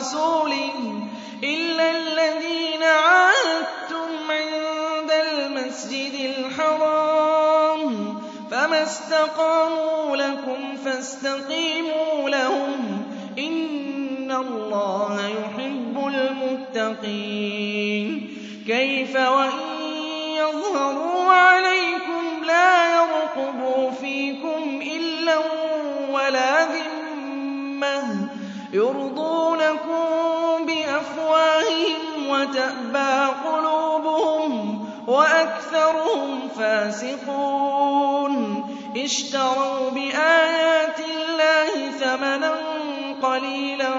رَسُولٍ إِلَّا الَّذِينَ عَاهَدتُّمْ عِندَ الْمَسْجِدِ الْحَرَامِ فَمَا اسْتَقَامُوا لَكُمْ فَاسْتَقِيمُوا لَهُمْ إِنَّ اللَّهَ يُحِبُّ الْمُتَّقِينَ كَيْفَ وَإِن يَظْهَرُوا عَلَيْكُمْ لَا يَرْقُبُوا فِيكُمْ إِلًّا وَلَا يرضونكم بأفواههم وتأبى قلوبهم وأكثرهم فاسقون. اشتروا بآيات الله ثمنا قليلا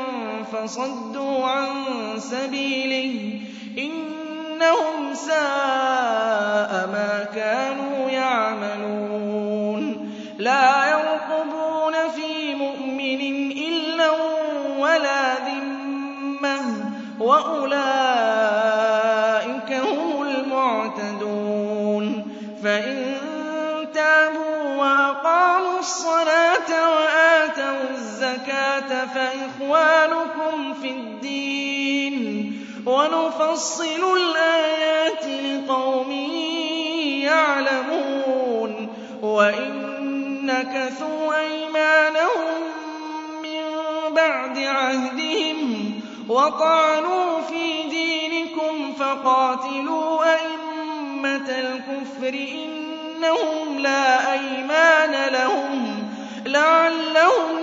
فصدوا عن سبيله. إنهم ساء ما كانوا يعملون. لا وَأُولَٰئِكَ هُمُ الْمُعْتَدُونَ فَإِن تَابُوا وَأَقَامُوا الصَّلَاةَ وَآتَوُا الزَّكَاةَ فَإِخْوَانُكُمْ فِي الدِّينِ وَنُفَصِّلُ الْآيَاتِ لِقَوْمٍ يَعْلَمُونَ وَإِن نَّكَثُوا أَيْمَانَهُم مِّن بَعْدِ عَهْدِهِمْ وَطَعَنُوا فِي دِينِكُمْ فَقَاتِلُوا أَئِمَّةَ الْكُفْرِ إِنَّهُمْ لَا أَيْمَانَ لَهُمْ لَعَلَّهُمْ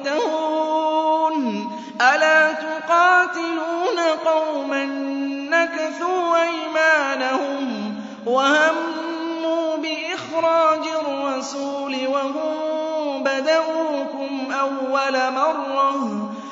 يَنتَهُونَ. أَلَا تُقَاتِلُونَ قَوْمًا نَّكَثُوا أَيْمَانَهُمْ وَهَمُّوا بِإِخْرَاجِ الرَّسُولِ وَهُم بدؤوكم أَوَّلَ مَرَّةٍ